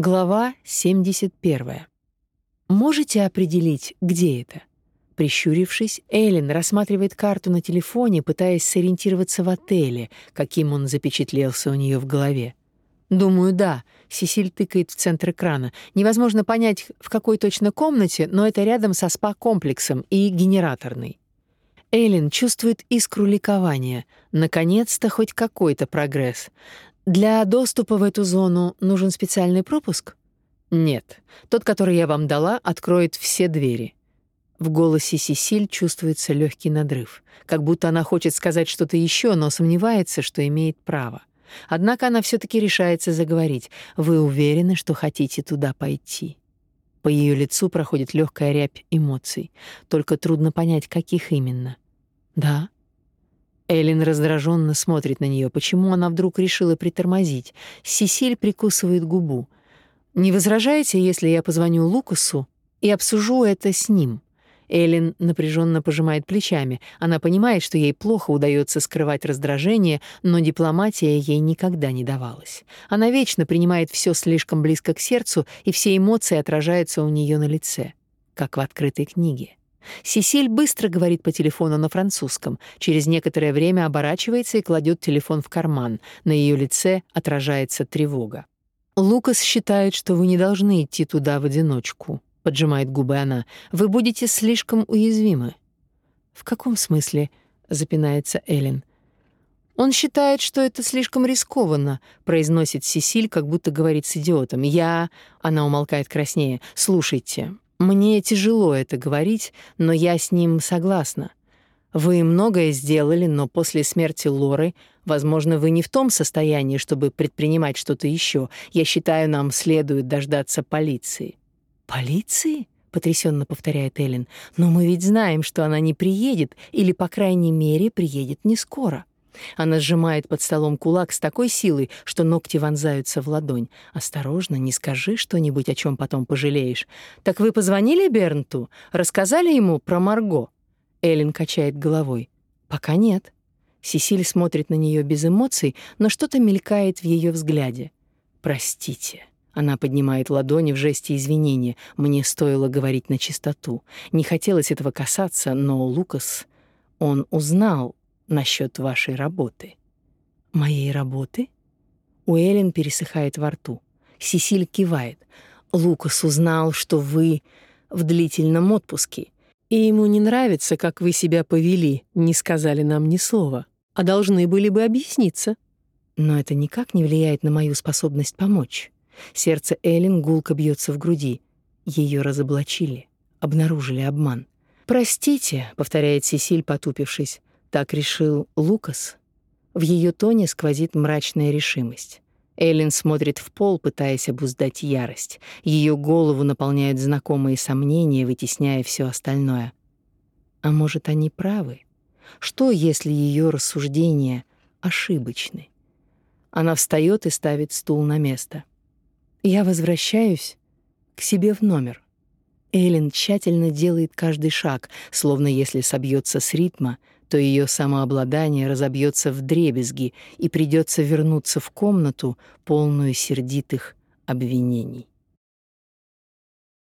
Глава 71. Можете определить, где это? Прищурившись, Эллен рассматривает карту на телефоне, пытаясь сориентироваться в отеле, каким он запечатлелся у нее в голове. Думаю, да. Сесиль тыкает в центр экрана. Невозможно понять, в какой точно комнате, но это рядом со спа-комплексом и генераторной. Эллен чувствует искру ликования. Наконец-то хоть какой-то прогресс. Для доступа в эту зону нужен специальный пропуск? Нет. Тот, который я вам дала, откроет все двери. В голосе Сесиль чувствуется легкий надрыв, как будто она хочет сказать что-то еще, но сомневается, что имеет право. Однако она все таки решается заговорить. Вы уверены, что хотите туда пойти? По ее лицу проходит легкая рябь эмоций, только трудно понять, каких именно. Да. Элин раздраженно смотрит на нее. Почему она вдруг решила притормозить? Сесиль прикусывает губу. Не возражаете, если я позвоню Лукасу и обсужу это с ним? Элин напряженно пожимает плечами. Она понимает, что ей плохо удается скрывать раздражение, но дипломатия ей никогда не давалась. Она вечно принимает все слишком близко к сердцу, и все эмоции отражаются у нее на лице, как в открытой книге. Сесиль быстро говорит по телефону на французском, через некоторое время оборачивается и кладет телефон в карман. На ее лице отражается тревога. Лукас считает, что вы не должны идти туда в одиночку, поджимает губы она. Вы будете слишком уязвимы. В каком смысле? запинается Элин. Он считает, что это слишком рискованно, произносит Сесиль, как будто говорит с идиотом. Я, она умолкает краснее. Слушайте, мне тяжело это говорить, но я с ним согласна. Вы многое сделали, но после смерти Лоры, возможно, вы не в том состоянии, чтобы предпринимать что-то еще. Я считаю, нам следует дождаться полиции. Полиции? потрясенно повторяет Эллен. Но мы ведь знаем, что она не приедет или, по крайней мере, приедет не скоро. Она сжимает под столом кулак с такой силой, что ногти вонзаются в ладонь. «Осторожно, не скажи что-нибудь, о чем потом пожалеешь. Так вы позвонили Бернту? Рассказали ему про Марго?» Эллен качает головой. «Пока нет». Сесиль смотрит на нее без эмоций, но что-то мелькает в ее взгляде. «Простите». Она поднимает ладони в жесте извинения. Мне стоило говорить на чистоту. Не хотелось этого касаться, но Лукас... Он узнал, насчет вашей работы. Моей работы? У Эллен пересыхает во рту. Сесиль кивает. Лукас узнал, что вы в длительном отпуске, и ему не нравится, как вы себя повели, не сказали нам ни слова, а должны были бы объясниться. Но это никак не влияет на мою способность помочь. Сердце Эллен гулко бьется в груди. Ее разоблачили, обнаружили обман. «Простите», — повторяет Сесиль, потупившись, так решил Лукас. В ее тоне сквозит мрачная решимость. Эллен смотрит в пол, пытаясь обуздать ярость. Ее голову наполняют знакомые сомнения, вытесняя все остальное. А может, они правы? Что, если ее рассуждения ошибочны? Она встает и ставит стул на место. Я возвращаюсь к себе в номер. Эллен тщательно делает каждый шаг, словно если собьется с ритма, то ее самообладание разобьется в дребезги и придется вернуться в комнату, полную сердитых обвинений.